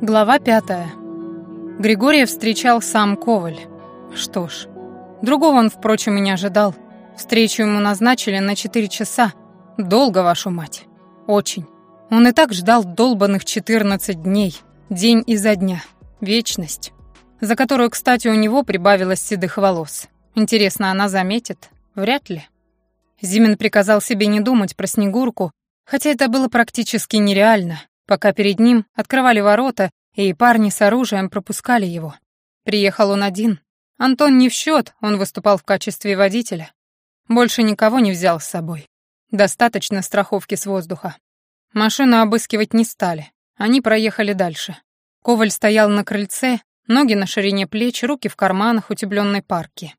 Глава пятая. Григория встречал сам Коваль. Что ж, другого он, впрочем, и не ожидал. Встречу ему назначили на четыре часа. Долго, вашу мать. Очень. Он и так ждал долбанных 14 дней, день изо дня, вечность, за которую, кстати, у него прибавилось седых волос. Интересно, она заметит? Вряд ли. Зимин приказал себе не думать про Снегурку, хотя это было практически нереально, пока перед ним открывали ворота, и парни с оружием пропускали его. Приехал он один. Антон не в счет, он выступал в качестве водителя. Больше никого не взял с собой. Достаточно страховки с воздуха. Машину обыскивать не стали. Они проехали дальше. Коваль стоял на крыльце, ноги на ширине плеч, руки в карманах утепленной парки.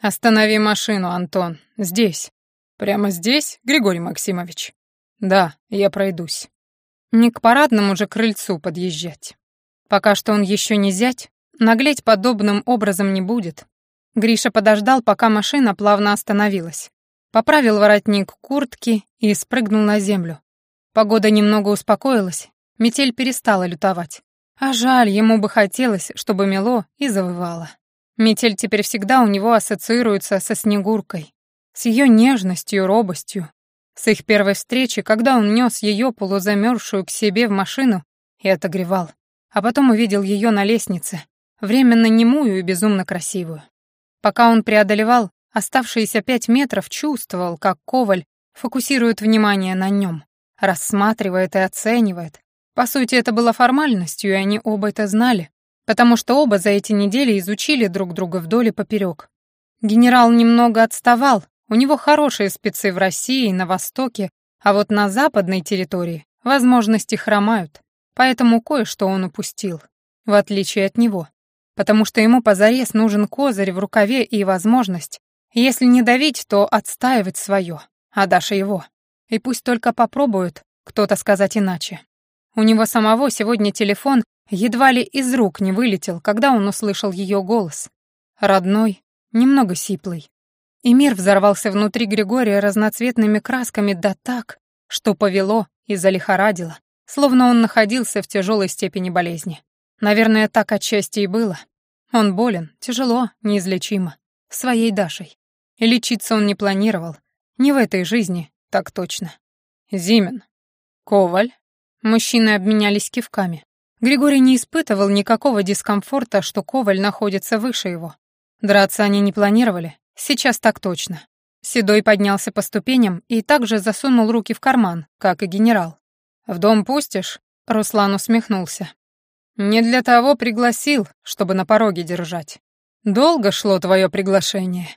«Останови машину, Антон. Здесь». «Прямо здесь, Григорий Максимович?» «Да, я пройдусь». Не к парадному же крыльцу подъезжать. Пока что он еще не зять, наглеть подобным образом не будет. Гриша подождал, пока машина плавно остановилась. Поправил воротник куртки и спрыгнул на землю. Погода немного успокоилась, метель перестала лютовать. А жаль, ему бы хотелось, чтобы мело и завывало. Метель теперь всегда у него ассоциируется со Снегуркой, с ее нежностью, робостью, с их первой встречи, когда он нес ее полузамерзшую к себе в машину и отогревал, а потом увидел ее на лестнице, временно немую и безумно красивую. Пока он преодолевал оставшиеся пять метров, чувствовал, как Коваль фокусирует внимание на нем рассматривает и оценивает. По сути, это было формальностью, и они оба это знали, потому что оба за эти недели изучили друг друга вдоль и поперек. Генерал немного отставал, у него хорошие спецы в России и на Востоке, а вот на западной территории возможности хромают, поэтому кое-что он упустил, в отличие от него, потому что ему позарез нужен козырь в рукаве и возможность, если не давить, то отстаивать свое, а Даша его. И пусть только попробуют кто-то сказать иначе. У него самого сегодня телефон едва ли из рук не вылетел, когда он услышал ее голос. Родной, немного сиплый. И мир взорвался внутри Григория разноцветными красками да так, что повело и залихорадило, словно он находился в тяжелой степени болезни. Наверное, так отчасти и было. Он болен, тяжело, неизлечимо, своей Дашей. И лечиться он не планировал, не в этой жизни, так точно. Зимин. Коваль. Мужчины обменялись кивками. Григорий не испытывал никакого дискомфорта, что Коваль находится выше его. Драться они не планировали, сейчас так точно. Седой поднялся по ступеням и также засунул руки в карман, как и генерал. «В дом пустишь?» — Руслан усмехнулся. «Не для того пригласил, чтобы на пороге держать. Долго шло твое приглашение.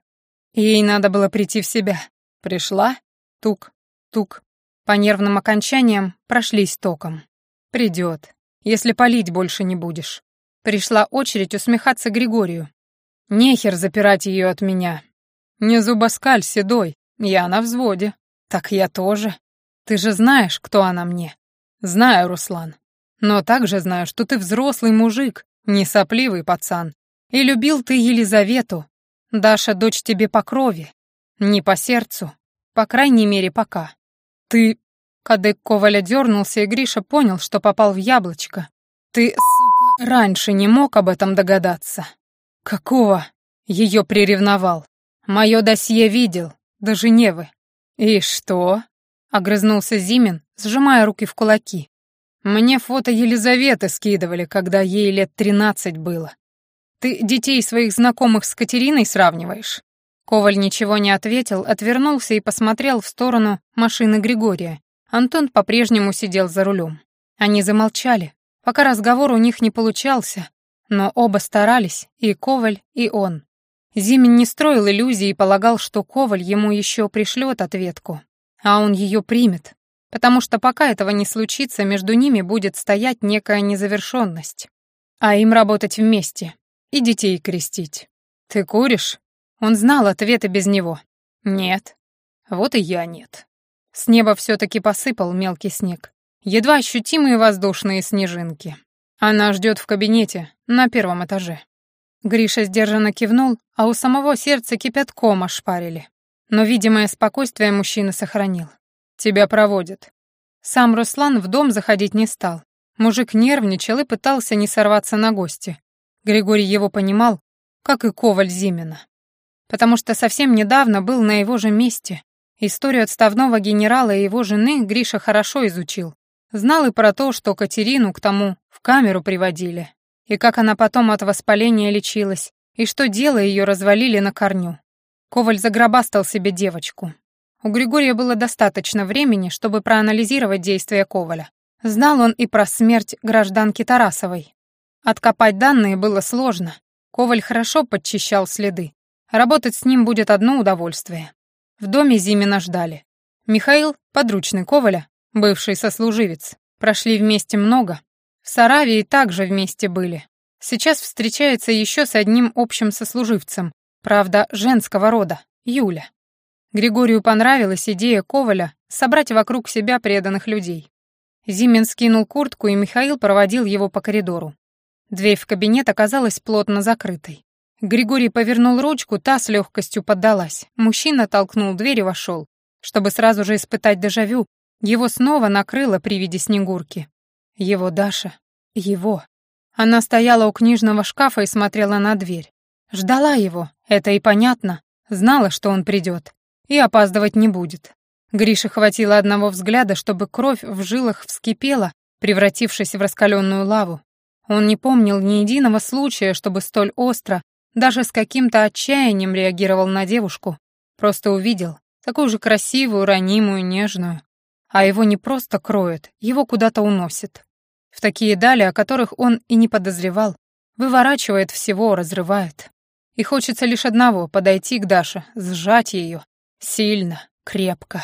Ей надо было прийти в себя. Пришла? Тук, тук. По нервным окончаниям прошлись током. Придет, если палить больше не будешь. Пришла очередь усмехаться Григорию. Нехер запирать ее от меня. Не зубоскаль, седой, я на взводе. Так я тоже. Ты же знаешь, кто она мне. Знаю, Руслан. Но также знаю, что ты взрослый мужик, не сопливый пацан. И любил ты Елизавету. Даша дочь тебе по крови, не по сердцу. По крайней мере, пока. Ты... Кадык Коваля дернулся, и Гриша понял, что попал в яблочко. Ты, сука, раньше не мог об этом догадаться. Какого? Ее приревновал. Мое досье видел, до Женевы. И что? Огрызнулся Зимин, сжимая руки в кулаки. Мне фото Елизаветы скидывали, когда ей лет тринадцать было. Ты детей своих знакомых с Катериной сравниваешь? Коваль ничего не ответил, отвернулся и посмотрел в сторону машины Григория. Антон по-прежнему сидел за рулем. Они замолчали, пока разговор у них не получался, но оба старались, и Коваль, и он. Зимин не строил иллюзий и полагал, что Коваль ему еще пришлет ответку, а он ее примет, потому что пока этого не случится, между ними будет стоять некая незавершенность. А им работать вместе и детей крестить. «Ты куришь?» Он знал ответы без него. Нет. Вот и я нет. С неба все-таки посыпал мелкий снег. Едва ощутимые воздушные снежинки. Она ждет в кабинете, на первом этаже. Гриша сдержанно кивнул, а у самого сердца кипятком ошпарили. Но видимое спокойствие мужчина сохранил. «Тебя проводят». Сам Руслан в дом заходить не стал. Мужик нервничал и пытался не сорваться на гости. Григорий его понимал, как и Коваль Зимина. Потому что совсем недавно был на его же месте. Историю отставного генерала и его жены Гриша хорошо изучил. Знал и про то, что Катерину к тому в камеру приводили, и как она потом от воспаления лечилась, и что дело ее развалили на корню. Коваль загробастал себе девочку. У Григория было достаточно времени, чтобы проанализировать действия Коваля. Знал он и про смерть гражданки Тарасовой. Откопать данные было сложно. Коваль хорошо подчищал следы. Работать с ним будет одно удовольствие. В доме Зимина ждали. Михаил, подручный Коваля, бывший сослуживец. Прошли вместе много. В Саравии также вместе были. Сейчас встречается еще с одним общим сослуживцем, правда, женского рода, Юля. Григорию понравилась идея Коваля собрать вокруг себя преданных людей. Зимин скинул куртку, и Михаил проводил его по коридору. Дверь в кабинет оказалась плотно закрытой. Григорий повернул ручку, та с легкостью поддалась. Мужчина толкнул дверь и вошел. Чтобы сразу же испытать дежавю, его снова накрыло при виде Снегурки. Его Даша. Его. Она стояла у книжного шкафа и смотрела на дверь. Ждала его, это и понятно. Знала, что он придет. И опаздывать не будет. Грише хватило одного взгляда, чтобы кровь в жилах вскипела, превратившись в раскаленную лаву. Он не помнил ни единого случая, чтобы столь остро, даже с каким-то отчаянием реагировал на девушку. Просто увидел, такую же красивую, ранимую, нежную. А его не просто кроет, его куда-то уносит. В такие дали, о которых он и не подозревал. Выворачивает всего, разрывает. И хочется лишь одного — подойти к Даше, сжать ее. Сильно, крепко.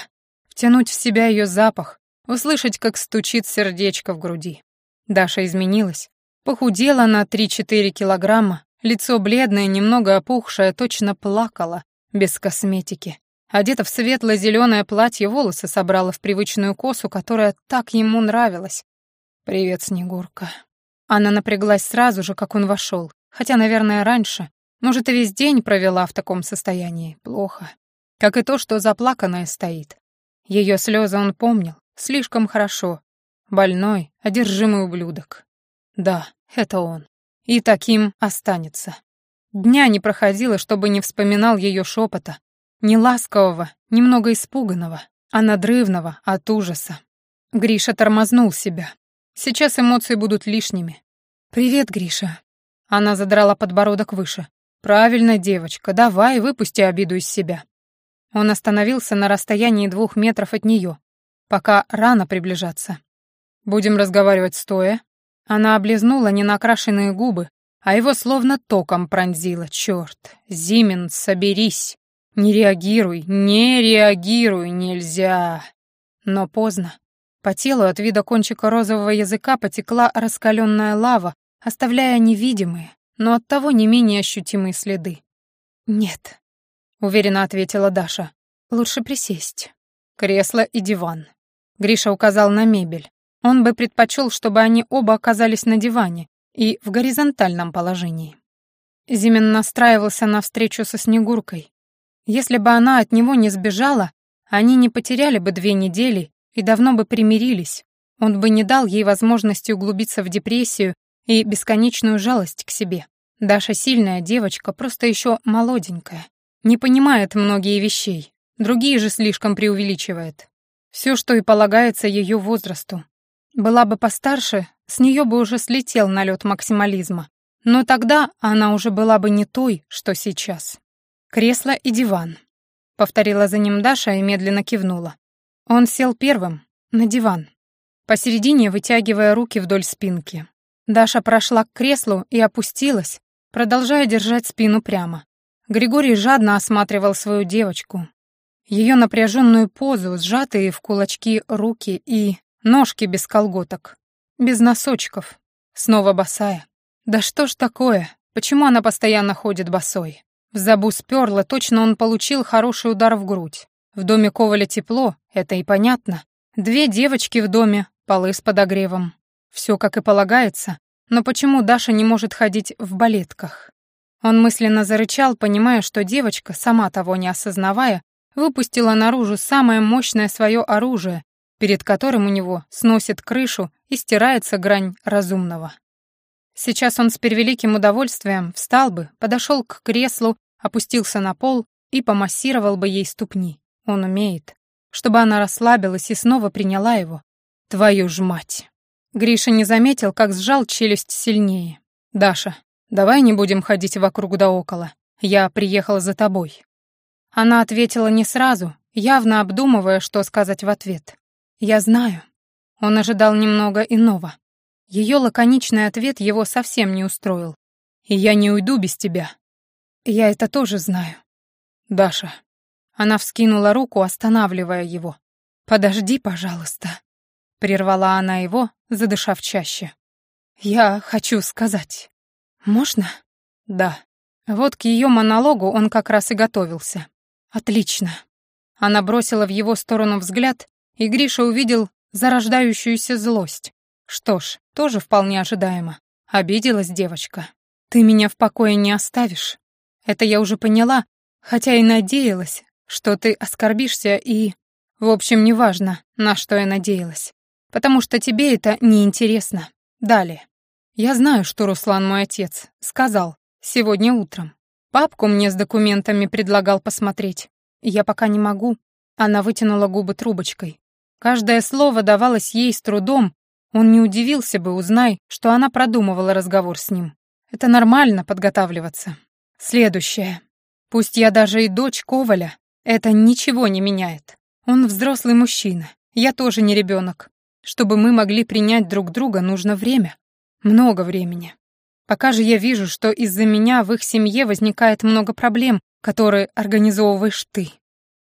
Втянуть в себя ее запах, услышать, как стучит сердечко в груди. Даша изменилась. Похудела на 3-4 килограмма, лицо бледное, немного опухшее, точно плакала, без косметики. Одета в светло-зеленое платье, волосы собрала в привычную косу, которая так ему нравилась. «Привет, Снегурка». Она напряглась сразу же, как он вошел, хотя, наверное, раньше. Может, и весь день провела в таком состоянии. Плохо. Как и то, что заплаканная стоит. Ее слезы он помнил, слишком хорошо. Больной, одержимый ублюдок. Да, это он. И таким останется. Дня не проходило, чтобы не вспоминал ее шепота. Не ласкового, немного испуганного, а надрывного от ужаса. Гриша тормознул себя. Сейчас эмоции будут лишними. «Привет, Гриша». Она задрала подбородок выше. «Правильно, девочка, давай, выпусти обиду из себя». Он остановился на расстоянии двух метров от нее. Пока рано приближаться. «Будем разговаривать стоя», она облизнула ненакрашенные губы, а его словно током пронзило. Черт, Зимин, соберись. Не реагируй, не реагируй, нельзя. Но поздно. По телу от вида кончика розового языка потекла раскаленная лава, оставляя невидимые, но оттого не менее ощутимые следы. «Нет», — уверенно ответила Даша. «Лучше присесть. Кресло и диван». Гриша указал на мебель. Он бы предпочел, чтобы они оба оказались на диване и в горизонтальном положении. Зимин настраивался на встречу со Снегуркой. Если бы она от него не сбежала, они не потеряли бы две недели и давно бы примирились. Он бы не дал ей возможности углубиться в депрессию и бесконечную жалость к себе. Даша сильная девочка, просто еще молоденькая. Не понимает многие вещей, другие же слишком преувеличивает. Все, что и полагается ее возрасту. Была бы постарше, с нее бы уже слетел налет максимализма. Но тогда она уже была бы не той, что сейчас. «Кресло и диван», — повторила за ним Даша и медленно кивнула. Он сел первым, на диван, посередине вытягивая руки вдоль спинки. Даша прошла к креслу и опустилась, продолжая держать спину прямо. Григорий жадно осматривал свою девочку. Ее напряженную позу, сжатые в кулачки руки и Ножки без колготок, без носочков, снова босая. Да что ж такое? Почему она постоянно ходит босой? В забу сперла, точно он получил хороший удар в грудь. В доме Коваля тепло, это и понятно. Две девочки в доме, полы с подогревом. Все как и полагается, но почему Даша не может ходить в балетках? Он мысленно зарычал, понимая, что девочка, сама того не осознавая, выпустила наружу самое мощное свое оружие перед которым у него сносит крышу и стирается грань разумного. Сейчас он с превеликим удовольствием встал бы, подошел к креслу, опустился на пол и помассировал бы ей ступни. Он умеет. Чтобы она расслабилась и снова приняла его. Твою ж мать. Гриша не заметил, как сжал челюсть сильнее. «Даша, давай не будем ходить вокруг да около. Я приехала за тобой». Она ответила не сразу, явно обдумывая, что сказать в ответ. «Я знаю». Он ожидал немного иного. Ее лаконичный ответ его совсем не устроил. «И я не уйду без тебя». «Я это тоже знаю». «Даша». Она вскинула руку, останавливая его. «Подожди, пожалуйста». Прервала она его, задышав чаще. «Я хочу сказать. Можно?» «Да». Вот к ее монологу он как раз и готовился. «Отлично». Она бросила в его сторону взгляд, и Гриша увидел зарождающуюся злость. Что ж, тоже вполне ожидаемо. Обиделась девочка. «Ты меня в покое не оставишь. Это я уже поняла, хотя и надеялась, что ты оскорбишься и... В общем, неважно, на что я надеялась. Потому что тебе это неинтересно. Далее. Я знаю, что Руслан мой отец. Сказал. Сегодня утром. Папку мне с документами предлагал посмотреть. Я пока не могу. Она вытянула губы трубочкой. Каждое слово давалось ей с трудом, он не удивился бы, узнай, что она продумывала разговор с ним. Это нормально подготавливаться. Следующее. Пусть я даже и дочь Коваля, это ничего не меняет. Он взрослый мужчина, я тоже не ребенок. Чтобы мы могли принять друг друга, нужно время. Много времени. Пока же я вижу, что из-за меня в их семье возникает много проблем, которые организовываешь ты.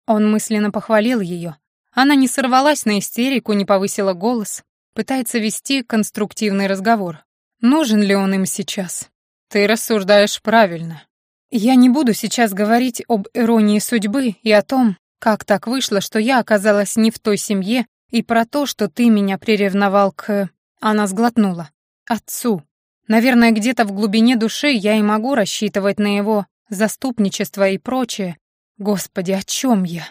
Он мысленно похвалил ее. Она не сорвалась на истерику, не повысила голос. Пытается вести конструктивный разговор. Нужен ли он им сейчас? Ты рассуждаешь правильно. Я не буду сейчас говорить об иронии судьбы и о том, как так вышло, что я оказалась не в той семье, и про то, что ты меня приревновал к... Она сглотнула. Отцу. Наверное, где-то в глубине души я и могу рассчитывать на его заступничество и прочее. Господи, о чем я?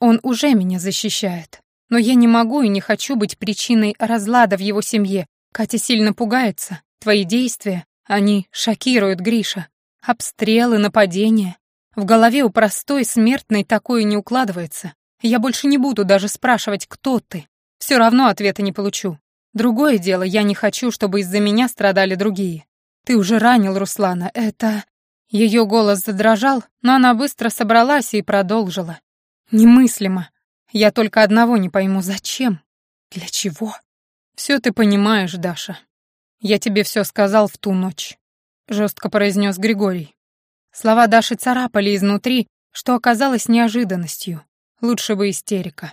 Он уже меня защищает. Но я не могу и не хочу быть причиной разлада в его семье. Катя сильно пугается. Твои действия, они шокируют Гриша. Обстрелы, нападения. В голове у простой смертной такое не укладывается. Я больше не буду даже спрашивать, кто ты. Все равно ответа не получу. Другое дело, я не хочу, чтобы из-за меня страдали другие. Ты уже ранил Руслана, это...» Ее голос задрожал, но она быстро собралась и продолжила. «Немыслимо. Я только одного не пойму, зачем? Для чего? Все ты понимаешь, Даша. Я тебе все сказал в ту ночь», — жестко произнес Григорий. Слова Даши царапали изнутри, что оказалось неожиданностью. Лучше бы истерика.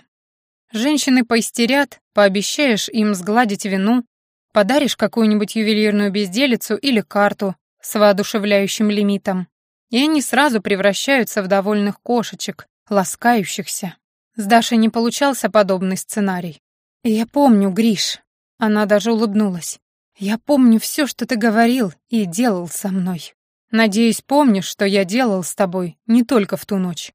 Женщины поистерят, пообещаешь им сгладить вину, подаришь какую-нибудь ювелирную безделицу или карту с воодушевляющим лимитом, и они сразу превращаются в довольных кошечек, ласкающихся. С Дашей не получался подобный сценарий. «Я помню, Гриш». Она даже улыбнулась. «Я помню все, что ты говорил и делал со мной. Надеюсь, помнишь, что я делал с тобой не только в ту ночь.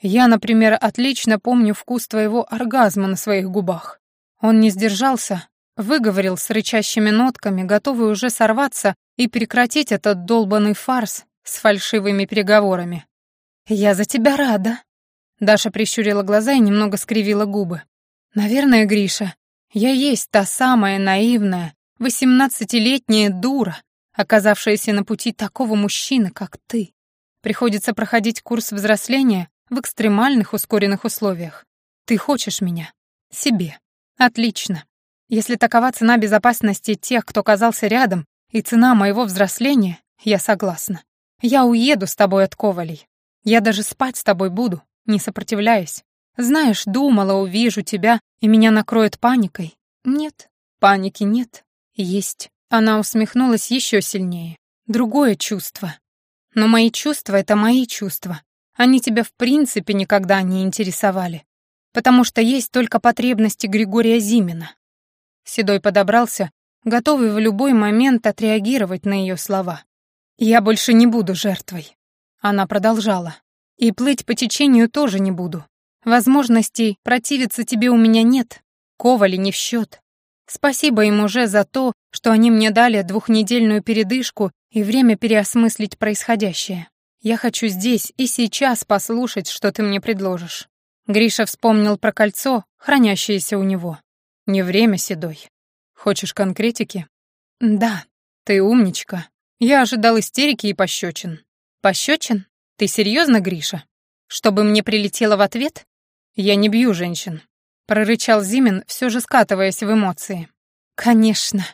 Я, например, отлично помню вкус твоего оргазма на своих губах. Он не сдержался, выговорил с рычащими нотками, готовый уже сорваться и прекратить этот долбанный фарс с фальшивыми переговорами. «Я за тебя рада». Даша прищурила глаза и немного скривила губы. «Наверное, Гриша, я есть та самая наивная, восемнадцатилетняя дура, оказавшаяся на пути такого мужчины, как ты. Приходится проходить курс взросления, в экстремальных ускоренных условиях. Ты хочешь меня? Себе. Отлично. Если такова цена безопасности тех, кто оказался рядом, и цена моего взросления, я согласна. Я уеду с тобой от Ковалей. Я даже спать с тобой буду, не сопротивляясь. Знаешь, думала, увижу тебя, и меня накроет паникой. Нет, паники нет. Есть. Она усмехнулась еще сильнее. Другое чувство. Но мои чувства — это мои чувства. Они тебя в принципе никогда не интересовали, потому что есть только потребности Григория Зимина». Седой подобрался, готовый в любой момент отреагировать на ее слова. «Я больше не буду жертвой». Она продолжала. «И плыть по течению тоже не буду. Возможностей противиться тебе у меня нет. Ковали не в счет. Спасибо им уже за то, что они мне дали двухнедельную передышку и время переосмыслить происходящее. Я хочу здесь и сейчас послушать, что ты мне предложишь. Гриша вспомнил про кольцо, хранящееся у него. Не время, Седой. Хочешь конкретики? Да. Ты умничка. Я ожидал истерики и пощечин. Пощечин? Ты серьезно, Гриша? Чтобы мне прилетело в ответ? Я не бью женщин. Прорычал Зимин, все же скатываясь в эмоции. Конечно.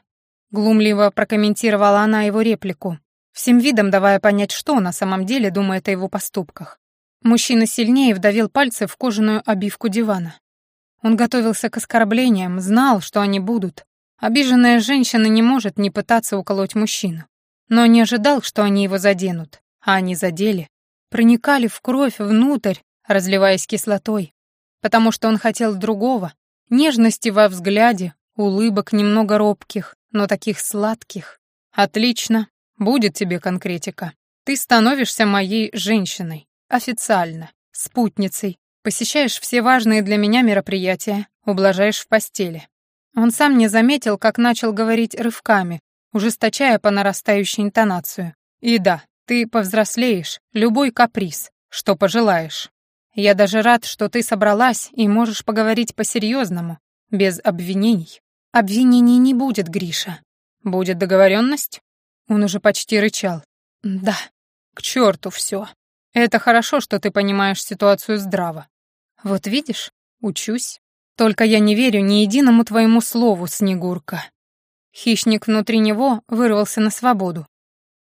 Глумливо прокомментировала она его реплику, всем видом давая понять, что на самом деле думает о его поступках. Мужчина сильнее вдавил пальцы в кожаную обивку дивана. Он готовился к оскорблениям, знал, что они будут. Обиженная женщина не может не пытаться уколоть мужчину. Но не ожидал, что они его заденут. А они задели. Проникали в кровь внутрь, разливаясь кислотой. Потому что он хотел другого. Нежности во взгляде, улыбок немного робких, но таких сладких. Отлично, будет тебе конкретика. Ты становишься моей женщиной, официально, спутницей, посещаешь все важные для меня мероприятия, ублажаешь в постели. Он сам не заметил, как начал говорить рывками, ужесточая по нарастающей интонацию. И да, ты повзрослеешь, любой каприз, что пожелаешь. Я даже рад, что ты собралась и можешь поговорить по-серьезному, без обвинений. Обвинений не будет, Гриша. Будет договоренность? Он уже почти рычал. Да. К черту все. Это хорошо, что ты понимаешь ситуацию здраво. Вот видишь, учусь. Только я не верю ни единому твоему слову, Снегурка. Хищник внутри него вырвался на свободу.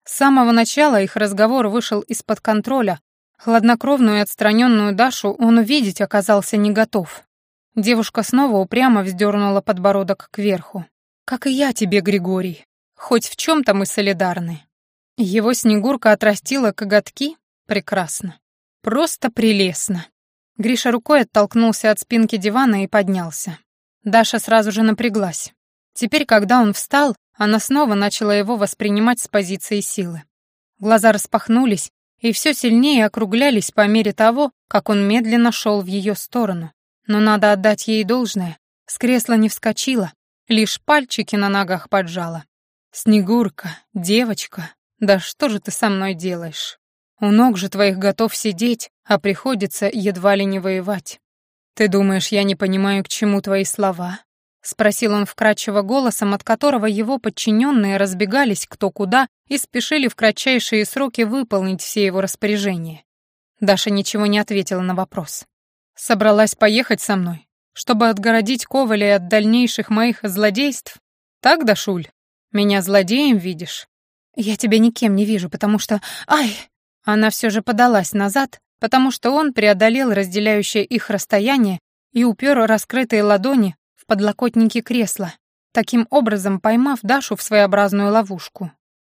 С самого начала их разговор вышел из-под контроля. Хладнокровную и отстраненную Дашу он увидеть оказался не готов. Девушка снова упрямо вздернула подбородок кверху. «Как и я тебе, Григорий. Хоть в чем-то мы солидарны. Его Снегурка отрастила коготки? Прекрасно. Просто прелестно. Гриша рукой оттолкнулся от спинки дивана и поднялся. Даша сразу же напряглась. Теперь, когда он встал, она снова начала его воспринимать с позиции силы. Глаза распахнулись и все сильнее округлялись по мере того, как он медленно шел в ее сторону. Но надо отдать ей должное. С кресла не вскочила, лишь пальчики на ногах поджала. «Снегурка, девочка, да что же ты со мной делаешь? У ног же твоих готов сидеть, а приходится едва ли не воевать. Ты думаешь, я не понимаю, к чему твои слова?» — спросил он вкрадчиво голосом, от которого его подчиненные разбегались кто куда и спешили в кратчайшие сроки выполнить все его распоряжения. Даша ничего не ответила на вопрос. «Собралась поехать со мной, чтобы отгородить Коваля от дальнейших моих злодейств? Так, Дашуль?» Меня злодеем видишь? Я тебя никем не вижу, потому что... Ай!» Она все же подалась назад, потому что он преодолел разделяющее их расстояние и упер раскрытые ладони подлокотники кресла, таким образом поймав Дашу в своеобразную ловушку.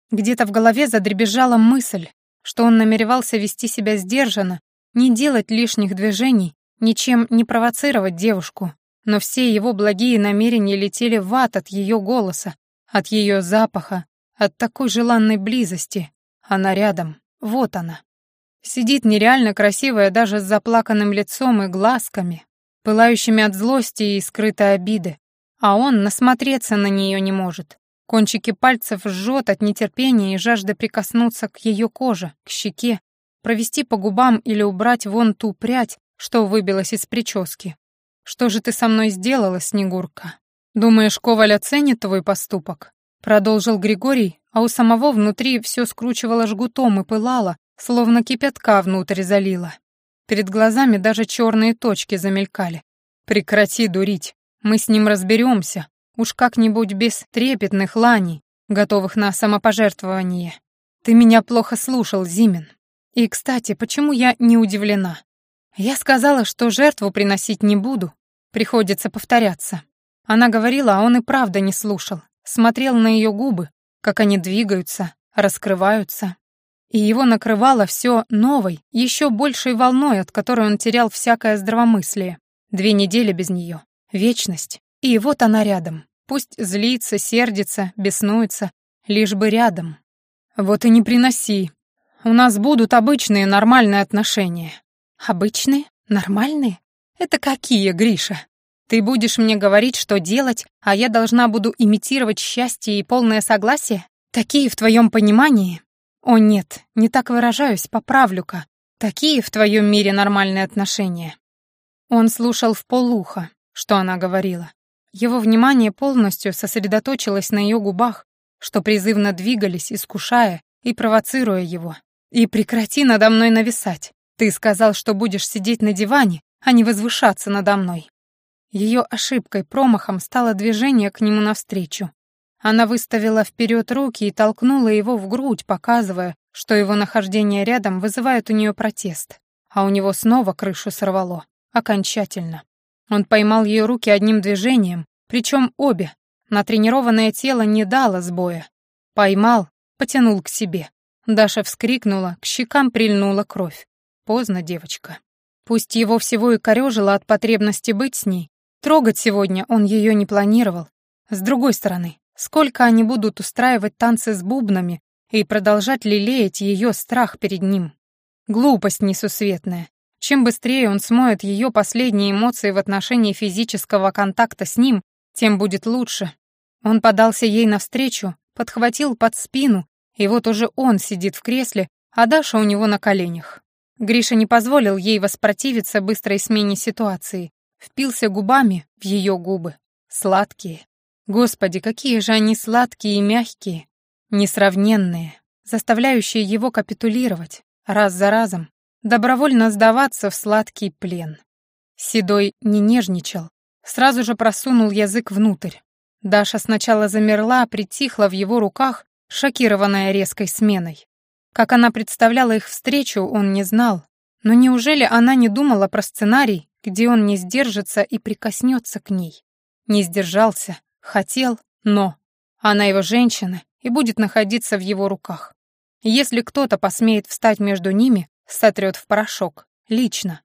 Где-то в голове задребезжала мысль, что он намеревался вести себя сдержанно, не делать лишних движений, ничем не провоцировать девушку, но все его благие намерения летели в ад от ее голоса, от ее запаха, от такой желанной близости. Она рядом, вот она. Сидит нереально красивая даже с заплаканным лицом и глазками, пылающими от злости и скрытой обиды. А он насмотреться на нее не может. Кончики пальцев жжет от нетерпения и жажды прикоснуться к ее коже, к щеке, провести по губам или убрать вон ту прядь, что выбилась из прически. «Что же ты со мной сделала, Снегурка?» «Думаешь, Коваль оценит твой поступок?» Продолжил Григорий, а у самого внутри все скручивало жгутом и пылало, словно кипятка внутрь залило. Перед глазами даже черные точки замелькали. «Прекрати дурить, мы с ним разберемся, уж как-нибудь без трепетных ланей, готовых на самопожертвование. Ты меня плохо слушал, Зимин. И, кстати, почему я не удивлена? Я сказала, что жертву приносить не буду, приходится повторяться. Она говорила, а он и правда не слушал. Смотрел на ее губы, как они двигаются, раскрываются. И его накрывало все новой, еще большей волной, от которой он терял всякое здравомыслие. Две недели без нее. Вечность. И вот она рядом. Пусть злится, сердится, беснуется, лишь бы рядом. Вот и не приноси. У нас будут обычные нормальные отношения. Обычные? Нормальные? Это какие, Гриша? Ты будешь мне говорить, что делать, а я должна буду имитировать счастье и полное согласие? Такие в твоем понимании? О нет, не так выражаюсь, поправлю-ка. Такие в твоем мире нормальные отношения. Он слушал в полуха, что она говорила. Его внимание полностью сосредоточилось на ее губах, что призывно двигались, искушая и провоцируя его. «И прекрати надо мной нависать. Ты сказал, что будешь сидеть на диване, а не возвышаться надо мной». Ее ошибкой, промахом стало движение к нему навстречу. Она выставила вперед руки и толкнула его в грудь, показывая, что его нахождение рядом вызывает у нее протест. А у него снова крышу сорвало. Окончательно. Он поймал ее руки одним движением, причем обе. Натренированное тело не дало сбоя. Поймал, потянул к себе. Даша вскрикнула, к щекам прильнула кровь. Поздно, девочка. Пусть его всего и корёжило от потребности быть с ней, трогать сегодня он ее не планировал. С другой стороны, сколько они будут устраивать танцы с бубнами и продолжать лелеять ее страх перед ним. Глупость несусветная. Чем быстрее он смоет ее последние эмоции в отношении физического контакта с ним, тем будет лучше. Он подался ей навстречу, подхватил под спину, и вот уже он сидит в кресле, а Даша у него на коленях. Гриша не позволил ей воспротивиться быстрой смене ситуации, впился губами в ее губы. Сладкие. Господи, какие же они сладкие и мягкие, несравненные, заставляющие его капитулировать, раз за разом, добровольно сдаваться в сладкий плен. Седой не нежничал, сразу же просунул язык внутрь. Даша сначала замерла, притихла в его руках, шокированная резкой сменой. Как она представляла их встречу, он не знал. Но неужели она не думала про сценарий, где он не сдержится и прикоснется к ней? Не сдержался, хотел, но... Она его женщина и будет находиться в его руках. Если кто-то посмеет встать между ними, сотрет в порошок. Лично.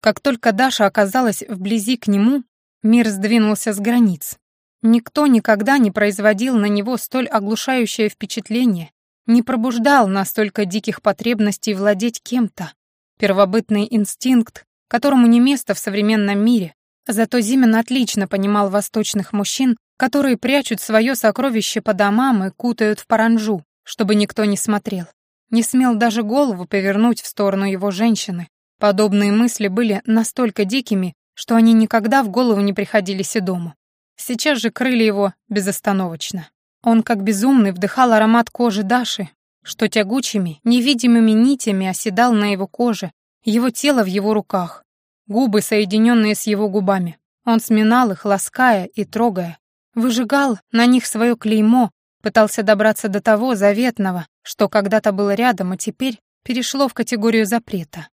Как только Даша оказалась вблизи к нему, мир сдвинулся с границ. Никто никогда не производил на него столь оглушающее впечатление, не пробуждал настолько диких потребностей владеть кем-то. Первобытный инстинкт, которому не место в современном мире, зато Зимин отлично понимал восточных мужчин, которые прячут свое сокровище по домам и кутают в паранжу, чтобы никто не смотрел не смел даже голову повернуть в сторону его женщины. Подобные мысли были настолько дикими, что они никогда в голову не приходили Седому. Сейчас же крыли его безостановочно. Он как безумный вдыхал аромат кожи Даши, что тягучими, невидимыми нитями оседал на его коже, его тело в его руках, губы, соединенные с его губами. Он сминал их, лаская и трогая, выжигал на них свое клеймо, Пытался добраться до того заветного, что когда-то было рядом, а теперь перешло в категорию запрета.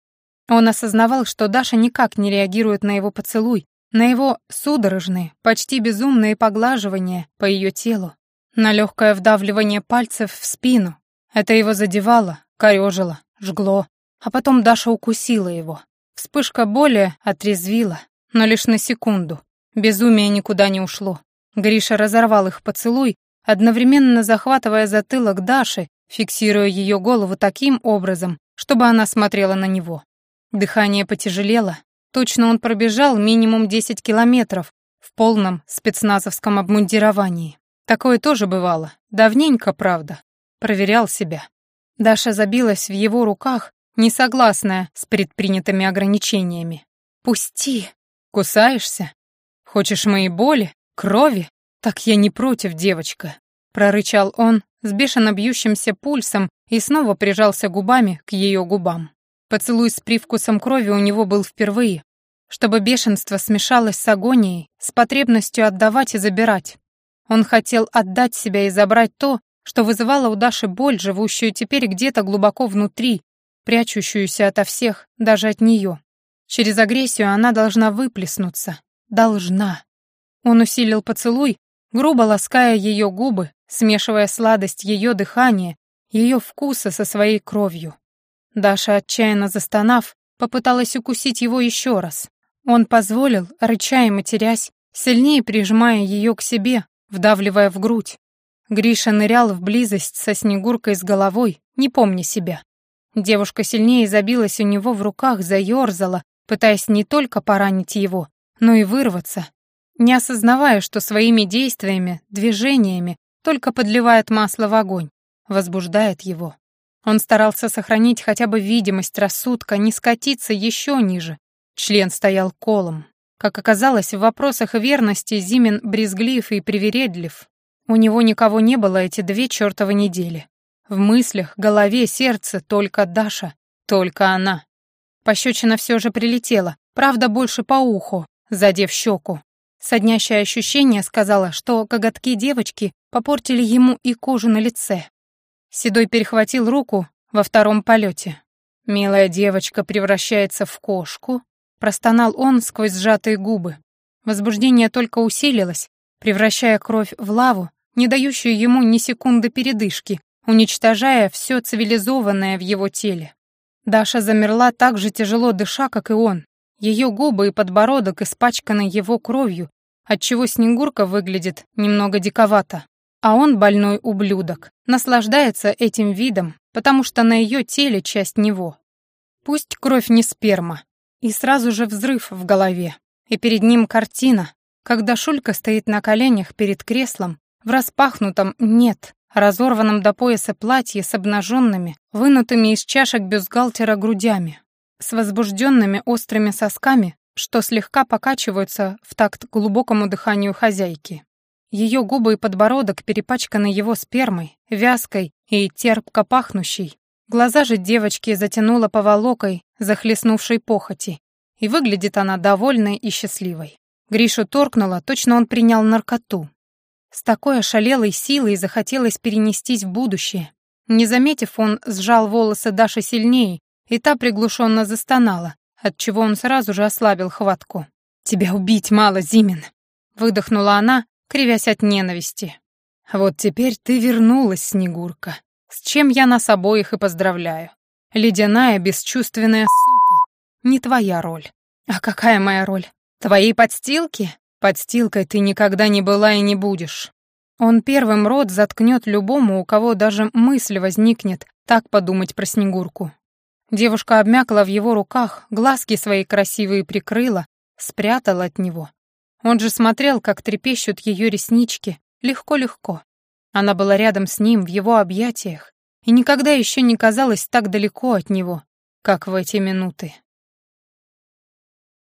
Он осознавал, что Даша никак не реагирует на его поцелуй, на его судорожные, почти безумные поглаживания по ее телу, на легкое вдавливание пальцев в спину. Это его задевало, корежило, жгло. А потом Даша укусила его. Вспышка боли отрезвила, но лишь на секунду. Безумие никуда не ушло. Гриша разорвал их поцелуй, одновременно захватывая затылок Даши, фиксируя ее голову таким образом, чтобы она смотрела на него. Дыхание потяжелело. Точно он пробежал минимум 10 километров в полном спецназовском обмундировании. Такое тоже бывало. Давненько, правда. Проверял себя. Даша забилась в его руках, не согласная с предпринятыми ограничениями. «Пусти!» «Кусаешься? Хочешь моей боли? Крови?» «Так я не против, девочка», — прорычал он с бешено бьющимся пульсом и снова прижался губами к ее губам. Поцелуй с привкусом крови у него был впервые, чтобы бешенство смешалось с агонией, с потребностью отдавать и забирать. Он хотел отдать себя и забрать то, что вызывало у Даши боль, живущую теперь где-то глубоко внутри, прячущуюся ото всех, даже от нее. Через агрессию она должна выплеснуться. Должна. Он усилил поцелуй, грубо лаская ее губы, смешивая сладость ее дыхания, ее вкуса со своей кровью. Даша, отчаянно застонав, попыталась укусить его еще раз. Он позволил, рыча и матерясь, сильнее прижимая ее к себе, вдавливая в грудь. Гриша нырял в близость со Снегуркой с головой, не помня себя. Девушка сильнее забилась у него в руках, заерзала, пытаясь не только поранить его, но и вырваться, не осознавая, что своими действиями, движениями только подливает масло в огонь, возбуждает его. Он старался сохранить хотя бы видимость рассудка, не скатиться еще ниже. Член стоял колом. Как оказалось, в вопросах верности Зимин брезглив и привередлив. У него никого не было эти две чертовы недели. В мыслях, голове, сердце только Даша, только она. Пощечина все же прилетела, правда, больше по уху, задев щеку. Соднящее ощущение сказала, что коготки девочки попортили ему и кожу на лице. Седой перехватил руку во втором полете. «Милая девочка превращается в кошку», — простонал он сквозь сжатые губы. Возбуждение только усилилось, превращая кровь в лаву, не дающую ему ни секунды передышки, уничтожая все цивилизованное в его теле. Даша замерла так же тяжело дыша, как и он. Ее губы и подбородок испачканы его кровью, отчего Снегурка выглядит немного диковато. А он, больной ублюдок, наслаждается этим видом, потому что на ее теле часть него. Пусть кровь не сперма. И сразу же взрыв в голове. И перед ним картина, когда Шулька стоит на коленях перед креслом, в распахнутом «нет», разорванном до пояса платье с обнаженными, вынутыми из чашек бюстгальтера грудями, с возбужденными острыми сосками, что слегка покачиваются в такт глубокому дыханию хозяйки. Ее губы и подбородок перепачканы его спермой, вязкой и терпко пахнущей. Глаза же девочки затянула поволокой, захлестнувшей похоти, и выглядит она довольной и счастливой. Гришу торкнула, точно он принял наркоту. С такой ошалелой силой захотелось перенестись в будущее. Не заметив, он сжал волосы Даши сильнее, и та приглушенно застонала, отчего он сразу же ослабил хватку. «Тебя убить мало, Зимин!» — выдохнула она, кривясь от ненависти. «Вот теперь ты вернулась, Снегурка, с чем я нас обоих и поздравляю. Ледяная, бесчувственная сука. Не твоя роль. А какая моя роль? Твоей подстилки? Подстилкой ты никогда не была и не будешь. Он первым рот заткнет любому, у кого даже мысль возникнет так подумать про Снегурку. Девушка обмякла в его руках, глазки свои красивые прикрыла, спрятала от него. Он же смотрел, как трепещут ее реснички, легко-легко. Она была рядом с ним, в его объятиях, и никогда еще не казалась так далеко от него, как в эти минуты.